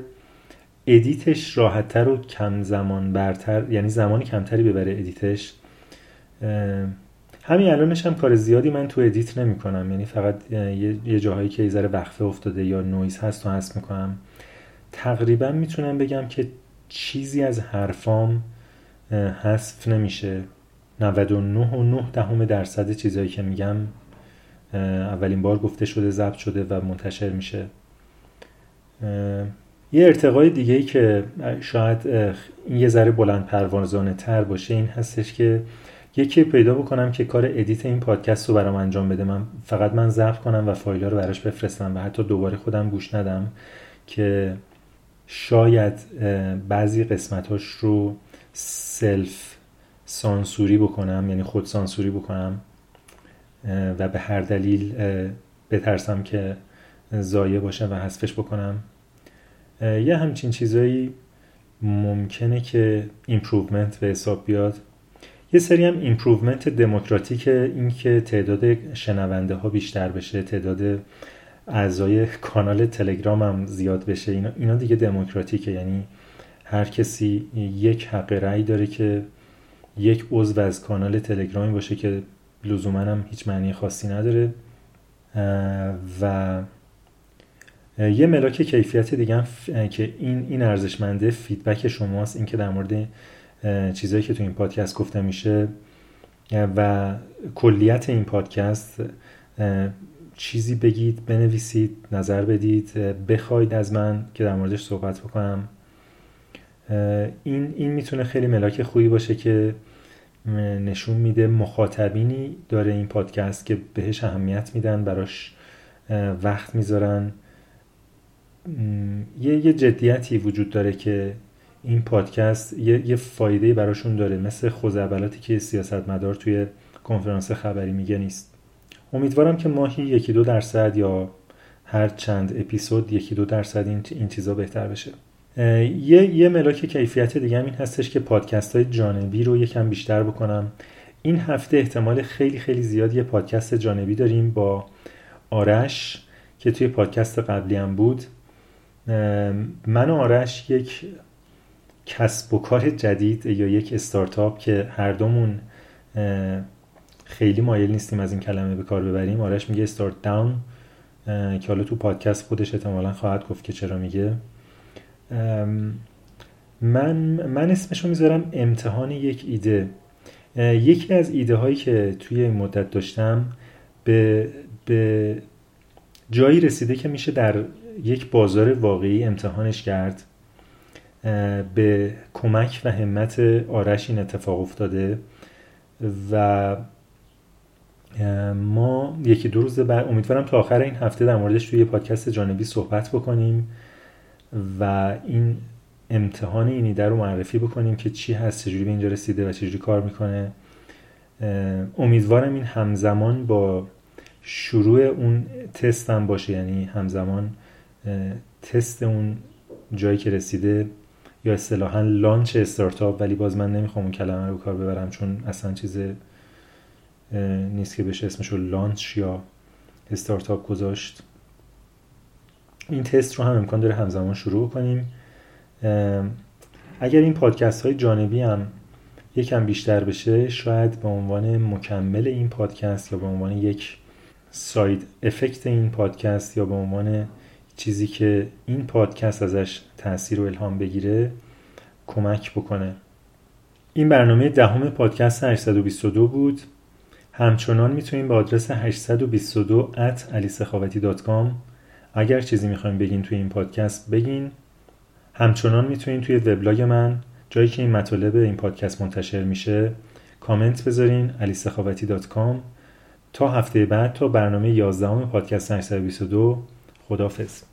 Speaker 1: edit ش راحتتر و کم زمان‌برتر یعنی زمان کمتری ببره edit ش. همین الانش هم کار زیادی من تو edit نمی کنم یعنی فقط یه جاهایی که یه ذره وقفه افتاده یا نویز هست و هست می‌کنم. تقریبا می‌تونم بگم که چیزی از حرفام حذف نمیشه. 99 و 9 دهم درصد چیزایی که میگم اولین بار گفته شده ضبط شده و منتشر میشه. یه ارتقای دیگه ای که شاید این یه ذره بلند پروازانه تر باشه این هستش که یکی پیدا بکنم که کار edit این پادکست رو برام انجام بده. من فقط من ضبط کنم و فایل رو براش بفرستم و حتی دوباره خودم گوش ندم که شاید بعضی قسمتاش رو self سانسوری بکنم یعنی خود سانسوری بکنم و به هر دلیل بترسم که ضایع باشه و حذفش بکنم. یه همچین چیزایی ممکنه که improvement به حساب بیاد. یه سری هم improvement دموکراتیک این که تعداد شنونده ها بیشتر بشه تعداد اعضای کانال تلگرام هم زیاد بشه اینا, اینا دیگه دموکراتیکه. یعنی هر کسی یک حق رأی داره که یک عضو از کانال تلگرامی باشه که لزوما هم هیچ معنی خاصی نداره. و یه ملاک کیفیت دیگه که این این ارزشمنده فیدبک شماست این که در مورد چیزهایی که تو این پادکست گفته میشه. و کلیت این پادکست چیزی بگید بنویسید نظر بدید بخواید از من که در موردش صحبت بکنم. این این می‌تونه خیلی ملاک خوبی باشه که نشون میده مخاطبینی داره این پادکست که بهش اهمیت میدن براش وقت می‌ذارن. یه, یه جدیتی وجود داره که این پادکست یه, یه فایده براشون داره. مثل خوزعبلاتی که سیاستمدار توی کنفرانس خبری میگه نیست. امیدوارم که ماهی یکی دو درصد یا هر چند اپیزود یکی دو درصد این, این چیزا بهتر بشه. یه, یه ملاک کیفیت دیگه این هستش که پادکست های جانبی رو یکم بیشتر بکنم. این هفته احتمال خیلی خیلی زیاد یه پادکست جانبی داریم با آرش که توی پادکست قبلی هم بود. من و آرش یک کسب و کار جدید یا یک استارتاپ که هر دومون خیلی مایل نیستیم از این کلمه به کار ببریم آرش میگه استارت داون که حالا تو پادکست خودش احتمالا خواهد گفت که چرا میگه. من من اسمشو می‌ذارم امتحان یک ایده. یکی از ایده هایی که توی این مدت داشتم به, به جایی رسیده که میشه در یک بازار واقعی امتحانش کرد. به کمک و همت آرش این اتفاق افتاده و ما یکی دو روز بعد امیدوارم تا آخر این هفته در موردش توی پادکست جانبی صحبت بکنیم و این امتحان این ایده رو معرفی بکنیم که چی هست چجوری به اینجا رسیده و چجوری کار می‌کنه. امیدوارم این همزمان با شروع اون تست هم باشه. یعنی همزمان تست اون جایی که رسیده یا اصطلاحا launch استارتاپ ولی باز من نمی‌خوام اون کلمه رو کار ببرم چون اصلا چیز نیست که بشه اسمش رو launch یا استارتاپ گذاشت. این تست رو هم امکان داره همزمان شروع کنیم. اگر این پادکست های جانبی هم یکم بیشتر بشه شاید به عنوان مکمل این پادکست یا به عنوان یک side effect این پادکست یا به عنوان چیزی که این پادکست ازش تاثیر و الهام بگیره کمک بکنه. این برنامه دهم پادکست 822 بود. همچنان می‌تونیم به آدرس 822 at اگر چیزی می‌خوایم بگین توی این پادکست بگین. همچنان می‌تونین توی وبلاگ من جایی که این مطالب این پادکست منتشر میشه کامنت بذارین alisekhawati.com تا هفته بعد تا برنامه 11 پادکست 822 خدافظ